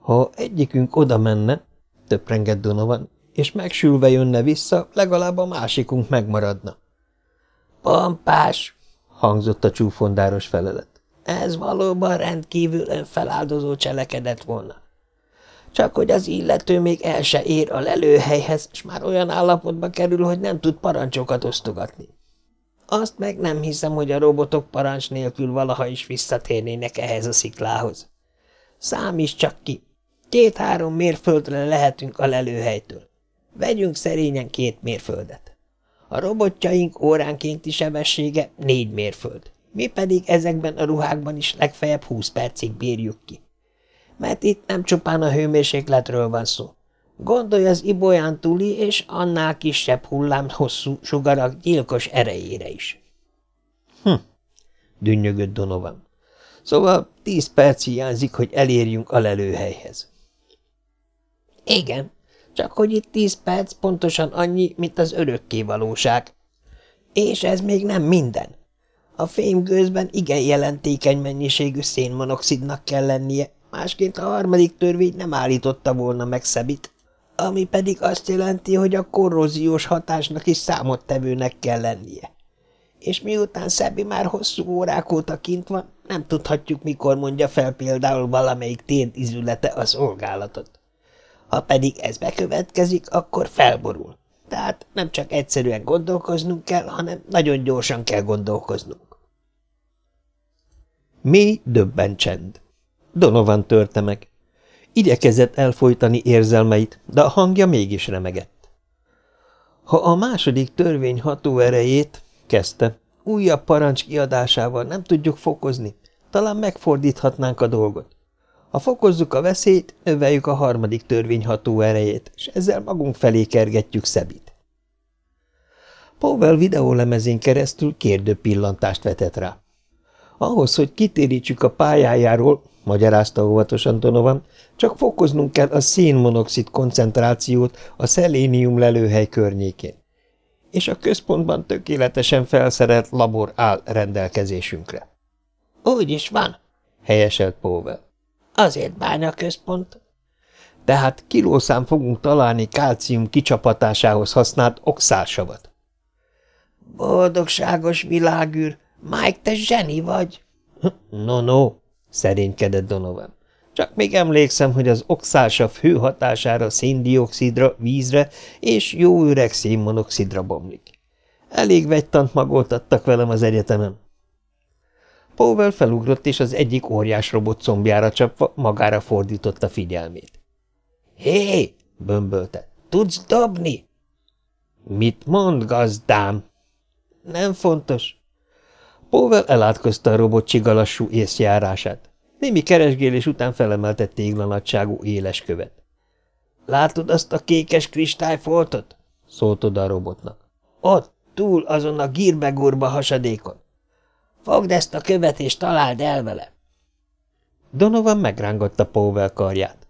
Ha egyikünk oda menne, töprengett Donovan, és megsülve jönne vissza, legalább a másikunk megmaradna. Pampás, hangzott a csúfondáros felelet. Ez valóban rendkívül önfeláldozó cselekedet volna. Csak hogy az illető még el se ér a lelőhelyhez, és már olyan állapotba kerül, hogy nem tud parancsokat osztogatni. Azt meg nem hiszem, hogy a robotok parancs nélkül valaha is visszatérnének ehhez a sziklához. Számíts csak ki. Két-három mérföldre lehetünk a lelőhelytől. Vegyünk szerényen két mérföldet. A robotjaink óránkénti sebessége négy mérföld. Mi pedig ezekben a ruhákban is legfeljebb húsz percig bírjuk ki mert itt nem csupán a hőmérsékletről van szó. Gondolj az ibolyán túli és annál kisebb hullám hosszú sugarak gyilkos erejére is. Hm, dünnyögött Donovan. Szóval tíz perc hiányzik, hogy elérjünk a lelőhelyhez. Igen, csak hogy itt tíz perc pontosan annyi, mint az örökké valóság. És ez még nem minden. A fémgőzben igen jelentékeny mennyiségű szénmonoxidnak kell lennie, másként a harmadik törvény nem állította volna meg Szebit, ami pedig azt jelenti, hogy a korróziós hatásnak is számottevőnek kell lennie. És miután Szebi már hosszú órák óta kint van, nem tudhatjuk, mikor mondja fel például valamelyik izülete a szolgálatot. Ha pedig ez bekövetkezik, akkor felborul. Tehát nem csak egyszerűen gondolkoznunk kell, hanem nagyon gyorsan kell gondolkoznunk. Mély, döbben csend. Donovan törte meg. Igyekezett elfolytani érzelmeit, de a hangja mégis remegett. Ha a második törvény hatóerejét, kezdte, újabb parancs kiadásával nem tudjuk fokozni, talán megfordíthatnánk a dolgot. Ha fokozzuk a veszélyt, növeljük a harmadik törvény hatóerejét, és ezzel magunk felé kergetjük Szebit. Powell videólemezén keresztül kérdő pillantást vetett rá. Ahhoz, hogy kitérítsük a pályájáról, magyarázta óvatosan Donovan, csak fokoznunk kell a szénmonoxid koncentrációt a szelénium lelőhely környékén. És a központban tökéletesen felszerelt labor áll rendelkezésünkre. – Úgy is van, helyeselt Powell. – Azért bánya központ. – Tehát kilószám fogunk találni kálcium kicsapatásához használt oxálsavat. – Boldogságos világűr! Mike, te zseni vagy! – No, no, szerénykedett Donovan. Csak még emlékszem, hogy az oxálsav hő hatására széndiokszidra, vízre és jó üreg szénmonoxidra bomlik. Elég vegytant magoltattak velem az egyetemen. Powell felugrott, és az egyik óriás robot combjára csapva magára fordította figyelmét. – Hé! – bömbölte. – Tudsz dobni? – Mit mond, gazdám? – Nem fontos. Powell elátkozta a robot csigalassú észjárását. Némi keresgélés után felemelte téglanagyságú éles követ. – Látod azt a kékes kristályfoltot? – szólt oda a robotnak. – Ott, túl azon a gírbegurba hasadékon. Fogd ezt a követ, és találd el vele. Donovan megrángatta Powell karját.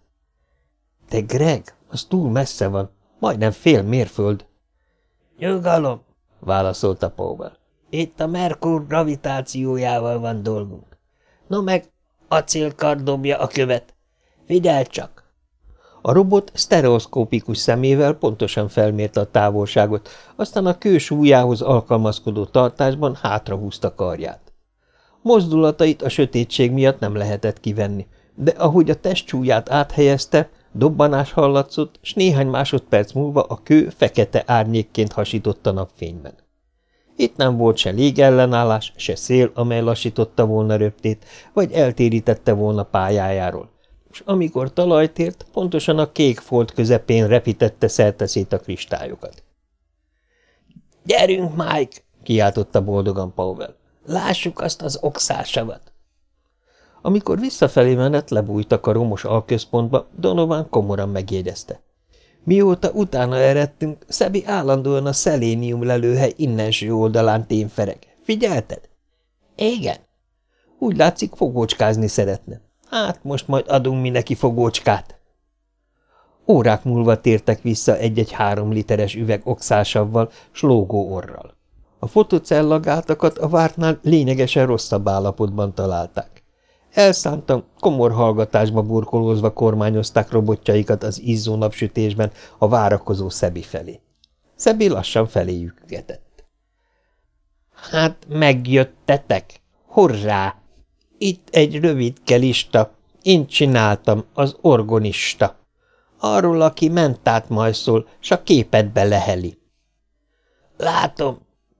– Te Greg, az túl messze van, majdnem fél mérföld. – Nyugalom! – válaszolta Powell. – Itt a Merkur gravitációjával van dolgunk. No meg acélkar dobja a követ. Figyelj csak! A robot sztereoszkópikus szemével pontosan felmérte a távolságot, aztán a kő súlyához alkalmazkodó tartásban hátrahúzta karját. Mozdulatait a sötétség miatt nem lehetett kivenni, de ahogy a testsúlyát áthelyezte, dobbanás hallatszott, s néhány másodperc múlva a kő fekete árnyékként hasított a napfényben. Itt nem volt se légellenállás, se szél, amely lassította volna röptét, vagy eltérítette volna pályájáról, és amikor talajt ért, pontosan a kék folt közepén repítette szerteszét a kristályokat. – Gyerünk, Mike! – kiáltotta boldogan Powell. – Lássuk azt az oxásavat! Amikor visszafelé menet lebújtak a romos alközpontba, Donovan komoran megjegyezte. Mióta utána eredtünk, Szebi állandóan a szelénium lelőhely innenső oldalán témfereg. Figyelted? Igen. Úgy látszik, fogócskázni szeretne. Hát most majd adunk mi neki fogócskát. Órák múlva tértek vissza egy-egy három literes üveg oxálsavval, s lógó orral. A fotocellagátakat a vártnál lényegesen rosszabb állapotban találták. Elszántan, komor hallgatásba burkolózva kormányozták robotjaikat az izzó napsütésben a várakozó Szebi felé. Szebi lassan feléjük ügetett. – Hát megjöttetek! Horrá! Itt egy rövidke lista. Én csináltam, az orgonista. Arról, aki mentát majszol, s a képetbe leheli. Látom,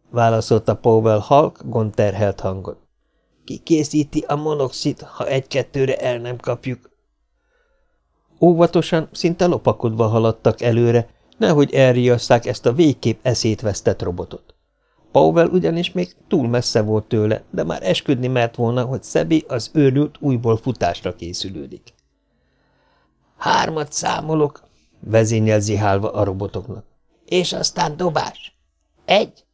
válaszolta Powell halk, gondterhelt hangon. Ki készíti a monoxid, ha egy-kettőre el nem kapjuk? Óvatosan, szinte lopakodva haladtak előre, nehogy elriasszák ezt a végképp eszét vesztett robotot. Powell ugyanis még túl messze volt tőle, de már esküdni mert volna, hogy Szebi az őrült újból futásra készülődik. Hármat számolok, vezényel zihálva a robotoknak. És aztán dobás. Egy,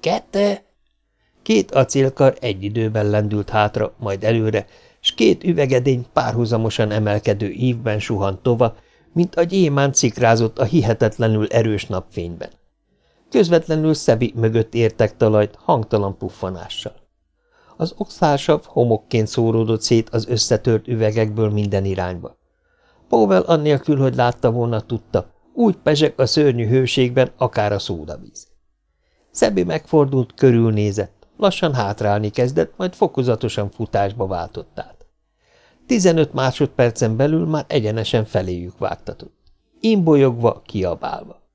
kettő... Két acélkar egy időben lendült hátra, majd előre, s két üvegedény párhuzamosan emelkedő ívben suhant tova, mint a gyémán cikrázott a hihetetlenül erős napfényben. Közvetlenül Szebi mögött értek talajt hangtalan puffanással. Az oxálsav homokként szóródott szét az összetört üvegekből minden irányba. Powell annélkül, hogy látta volna, tudta, úgy pezsek a szörnyű hőségben, akár a szódavíz. Szebi megfordult, körülnézett, lassan hátrálni kezdett, majd fokozatosan futásba váltott át. Tizenöt másodpercen belül már egyenesen feléjük vágtatott. imbolyogva, kiabálva.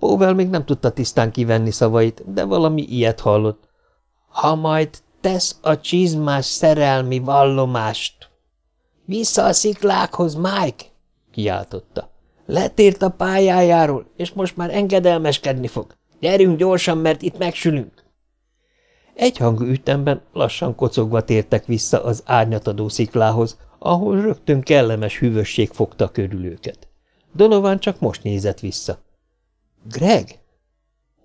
Powell még nem tudta tisztán kivenni szavait, de valami ilyet hallott. Ha majd tesz a csizmás szerelmi vallomást. Vissza a sziklákhoz, Mike! kiáltotta. Letért a pályájáról, és most már engedelmeskedni fog. Gyerünk gyorsan, mert itt megsülünk. Egyhangú ütemben lassan kocogva tértek vissza az árnyatadó sziklához, ahol rögtön kellemes hűvösség fogta körül őket. Donovan csak most nézett vissza. – Greg?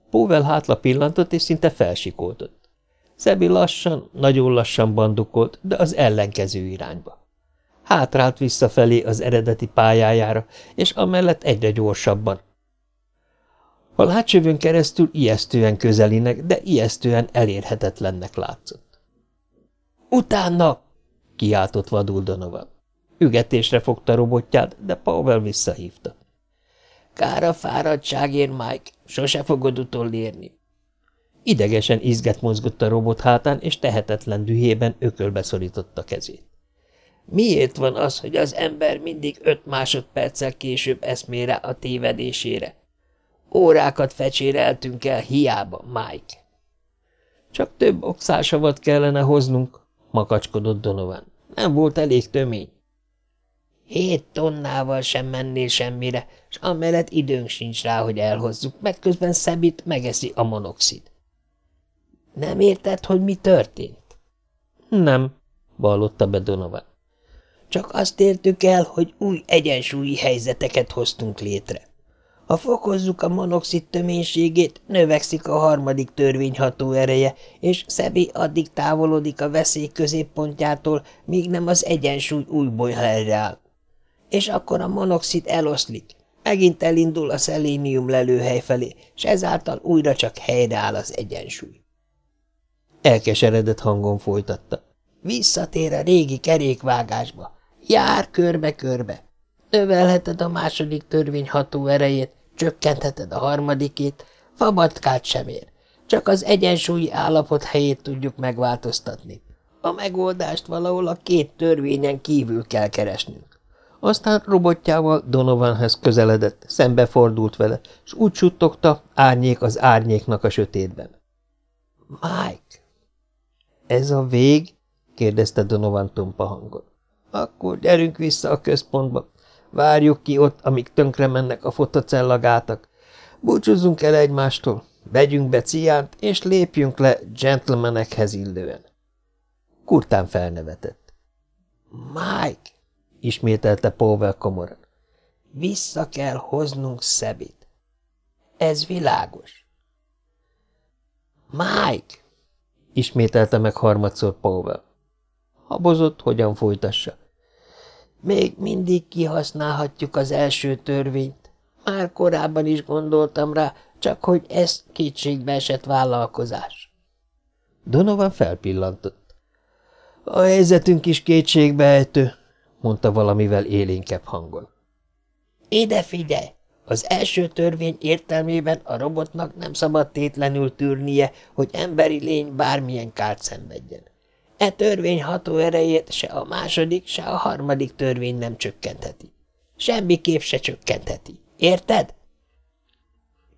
Póvel hátla pillantott, és szinte felsikoltott. Szebi lassan, nagyon lassan bandukolt, de az ellenkező irányba. Hátrált visszafelé az eredeti pályájára, és amellett egyre gyorsabban, a látsövőn keresztül ijesztően közelinek, de ijesztően elérhetetlennek látszott. – Utána! – kiáltott vadul Donovan. Ügetésre fogta robotját, de Powell visszahívta. – Kár a fáradtságért, Mike, sose fogod utolérni. Idegesen izget mozgott a robot hátán, és tehetetlen dühében ökölbe szorította kezét. Miért van az, hogy az ember mindig öt másodperccel később eszmére a tévedésére? Órákat fecséreltünk el hiába, Mike. Csak több oxásavat kellene hoznunk, makacskodott Donovan. Nem volt elég tömény. Hét tonnával sem mennél semmire, és amellett időnk sincs rá, hogy elhozzuk, meg közben Szebit megeszi a monoxid. Nem érted, hogy mi történt? Nem, vallotta be Donovan. Csak azt értük el, hogy új egyensúlyi helyzeteket hoztunk létre. Ha fokozzuk a monoxid töménységét, növekszik a harmadik törvény ereje, és Szebi addig távolodik a veszély középpontjától, míg nem az egyensúly újból helyreáll. És akkor a monoxid eloszlik, megint elindul a szelénium lelőhely felé, és ezáltal újra csak helyreáll az egyensúly. Elkeseredett hangon folytatta. Visszatér a régi kerékvágásba. Jár körbe-körbe. Növelheted a második törvény ható erejét, csökkentheted a harmadikét, fabatkát sem ér. Csak az egyensúlyi állapot helyét tudjuk megváltoztatni. A megoldást valahol a két törvényen kívül kell keresnünk. Aztán robotjával Donovanhez közeledett, szembefordult vele, és úgy suttogta, árnyék az árnyéknak a sötétben. – Mike! – Ez a vég? – kérdezte Donovan tompa hangon. – Akkor gyerünk vissza a központba. Várjuk ki ott, amíg tönkre mennek a fotocellagátak. Búcsúzzunk el egymástól, vegyünk be ciánt, és lépjünk le gentlemanekhez illően. Kurtán felnevetett. Mike, ismételte Powell komoran. Vissza kell hoznunk Szebit. Ez világos. Mike! ismételte meg harmadszor Powell. Habozott, hogyan folytassa. Még mindig kihasználhatjuk az első törvényt. Már korábban is gondoltam rá, csak hogy ez kétségbe esett vállalkozás. Donovan felpillantott. A helyzetünk is kétségbeejtő, mondta valamivel élénkebb hangon. Ide figyelj! Az első törvény értelmében a robotnak nem szabad tétlenül tűrnie, hogy emberi lény bármilyen kárt szenvedjen. E törvény ható erejét se a második, se a harmadik törvény nem csökkentheti. Semmiképp se csökkentheti. Érted?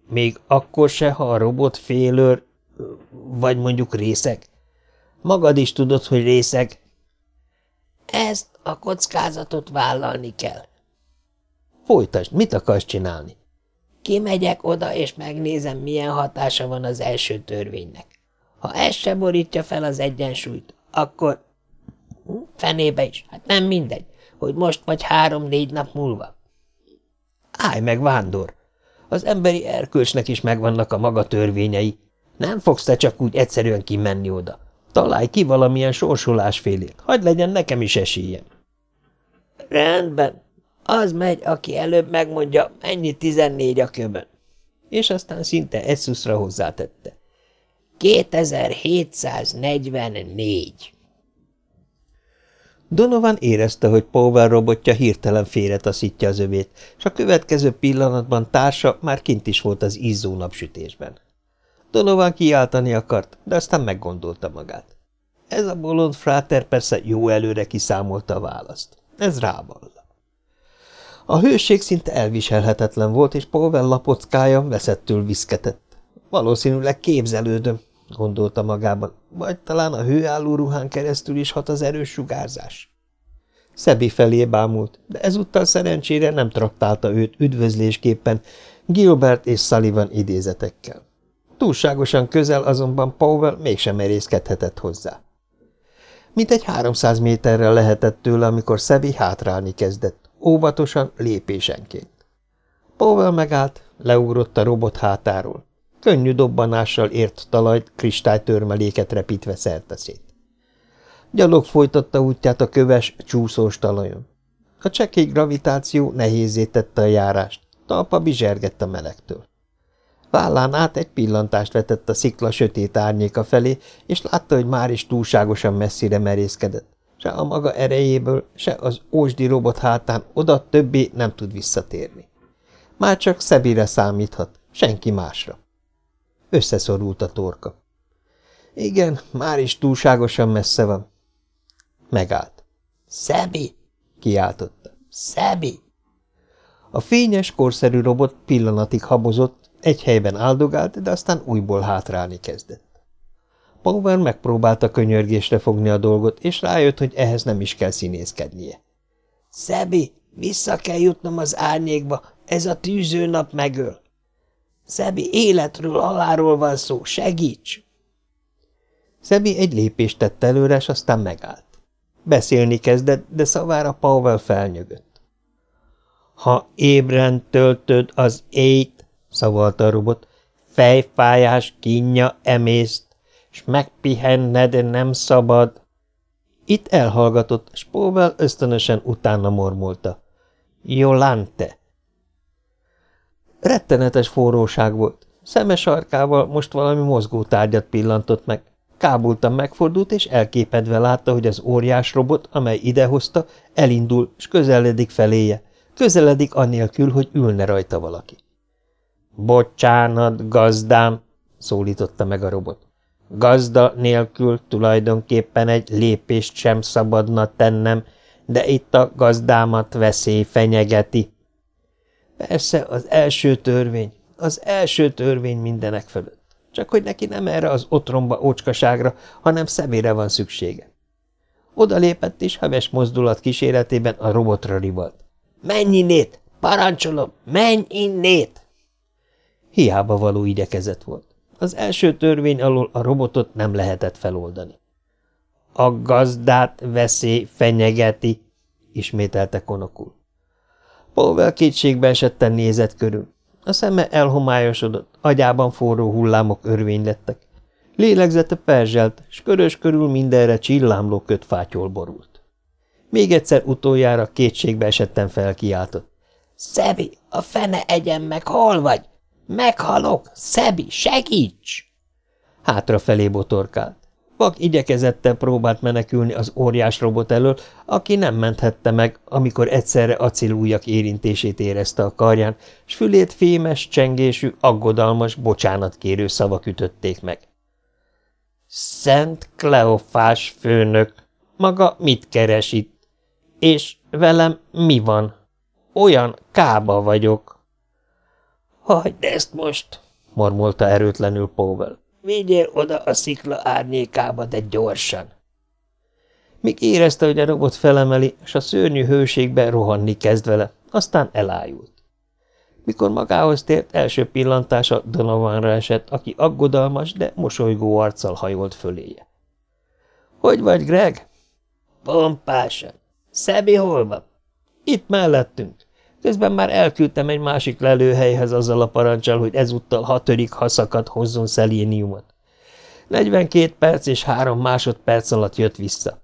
Még akkor se, ha a robot félőr, vagy mondjuk részeg. Magad is tudod, hogy részeg. Ezt a kockázatot vállalni kell. Folytasd, mit akarsz csinálni? Kimegyek oda, és megnézem, milyen hatása van az első törvénynek. Ha ez se borítja fel az egyensúlyt, akkor fenébe is, hát nem mindegy, hogy most vagy három-négy nap múlva. Állj meg, vándor! Az emberi erkölcsnek is megvannak a maga törvényei. Nem fogsz te csak úgy egyszerűen kimenni oda. Találj ki valamilyen sorsolásfélét. Hagyd legyen nekem is esélyem. Rendben. Az megy, aki előbb megmondja, mennyi tizennégy a köbön. És aztán szinte eszuszra hozzátette. 2744. Donovan érezte, hogy Powell robotja hirtelen félretaszítja az övét, és a következő pillanatban társa már kint is volt az izzó napsütésben. Donovan kiáltani akart, de aztán meggondolta magát. Ez a bolond fráter persze jó előre kiszámolta a választ. Ez ráballa. A hőség szinte elviselhetetlen volt, és Powell lapockája veszettől viszketett. Valószínűleg képzelődöm, gondolta magában, vagy talán a hőálló ruhán keresztül is hat az erős sugárzás. Szebi felé bámult, de ezúttal szerencsére nem traktálta őt üdvözlésképpen Gilbert és Sullivan idézetekkel. Túlságosan közel azonban Powell mégsem merészkedhetett hozzá. Mint egy háromszáz méterrel lehetett tőle, amikor Szebi hátrálni kezdett, óvatosan, lépésenként. Powell megállt, leugrott a robot hátáról. Könnyű dobbanással ért talajt, kristálytörmeléket repítve szerteszét. Gyalog folytatta útját a köves, csúszós talajon. A csekély gravitáció nehézé tette a járást, talpa bizsergett a melegtől. Vállán át egy pillantást vetett a szikla sötét árnyéka felé, és látta, hogy már is túlságosan messzire merészkedett. Se a maga erejéből, se az ósdi robot hátán oda többé nem tud visszatérni. Már csak Szebire számíthat, senki másra. Összeszorult a torka. Igen, már is túlságosan messze van. Megállt. Szebi! kiáltotta. Szebi! A fényes, korszerű robot pillanatig habozott, egy helyben áldogált, de aztán újból hátrálni kezdett. Power megpróbálta könyörgésre fogni a dolgot, és rájött, hogy ehhez nem is kell színészkednie. – Szebi, vissza kell jutnom az árnyékba, ez a tűző nap megöl. Szebi, életről, haláról van szó, segíts! Szebi egy lépést tett előre, és aztán megállt. Beszélni kezdett, de szavára Powell felnyögött. Ha ébren töltöd az éjt, szavalta a robot, fejfájás kínja emészt, s megpihenned nem szabad. Itt elhallgatott, s Powell ösztönösen utána mormolta. Jolante! Rettenetes forróság volt. Szemes sarkával most valami mozgó tárgyat pillantott meg. Kábultan megfordult, és elképedve látta, hogy az óriás robot, amely idehozta, elindul, és közeledik feléje. Közeledik annélkül, hogy ülne rajta valaki. – Bocsánat, gazdám! – szólította meg a robot. – Gazda nélkül tulajdonképpen egy lépést sem szabadna tennem, de itt a gazdámat veszély fenyegeti. Persze, az első törvény, az első törvény mindenek fölött. Csak hogy neki nem erre az otromba ócskaságra, hanem szemére van szüksége. Oda lépett, és heves mozdulat kíséretében a robotra rivalt. – Menj innét! Parancsolom, menj innét! Hiába való igyekezet volt. Az első törvény alól a robotot nem lehetett feloldani. – A gazdát veszély fenyegeti! – ismételte konokul. Powell kétségbe esetten nézett körül. A szeme elhomályosodott, agyában forró hullámok örvény lettek. Lélegzete perzselt, s körös körül mindenre csillámló kötfátyol borult. Még egyszer utoljára kétségbe esetten felkiáltott. – Szebi, a fene egyen meg, hol vagy? Meghalok! Szebi, segíts! Hátrafelé botorkált. Vak igyekezettel próbált menekülni az óriás robot elől, aki nem menthette meg, amikor egyszerre acélújak érintését érezte a karján, s fülét fémes, csengésű, aggodalmas, bocsánatkérő szavak ütötték meg. Szent Kleofás főnök, maga mit keres itt? És velem mi van? Olyan kába vagyok. Hagyd ezt most, mormolta erőtlenül Powell. Vigyél oda a szikla árnyékába, de gyorsan. Míg érezte, hogy a robot felemeli, és a szörnyű hőségben rohanni kezd vele, aztán elájult. Mikor magához tért, első pillantása Donovanra esett, aki aggodalmas, de mosolygó arccal hajolt föléje. – Hogy vagy, Greg? – Pompásan. – Szebi hol van? – Itt mellettünk. Közben már elküldtem egy másik lelőhelyhez azzal a parancsal, hogy ezúttal hatörik haszakat hozzon szeléniumot. 42 perc és három másodperc alatt jött vissza.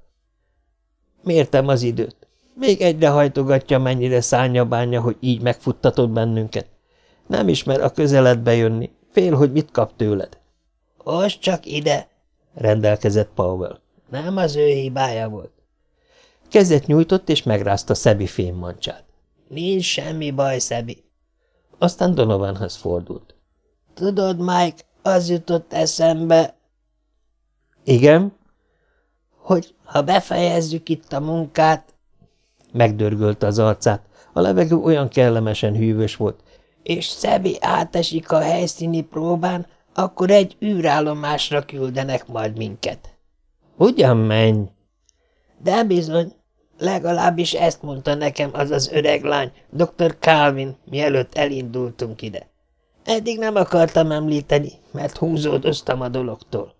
Mértem az időt. Még egyre hajtogatja, mennyire szárnyabánya, hogy így megfuttatott bennünket. Nem ismer a közeledbe jönni, fél, hogy mit kap tőled. – Most csak ide! – rendelkezett Powell. – Nem az ő hibája volt. Kezet nyújtott, és megrázta Szebi fémmancsát. Nincs semmi baj, Szebi. Aztán Donovanhoz fordult. Tudod, Mike, az jutott eszembe... Igen? Hogy ha befejezzük itt a munkát... Megdörgölte az arcát. A levegő olyan kellemesen hűvös volt. És Szebi átesik a helyszíni próbán, akkor egy űrállomásra küldenek majd minket. Ugyan menj! De bizony, legalábbis ezt mondta nekem az az öreg lány, dr. Calvin, mielőtt elindultunk ide. Eddig nem akartam említeni, mert húzódoztam a dologtól.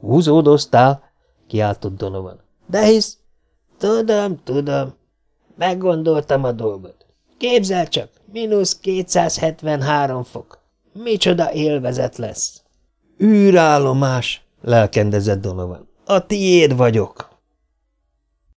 Húzódoztál? kiáltott Donovan. De hisz... Tudom, tudom. Meggondoltam a dolgot. Képzel csak, mínusz 273 fok. Micsoda élvezet lesz. űrállomás, lelkendezett Donovan. A tiéd vagyok.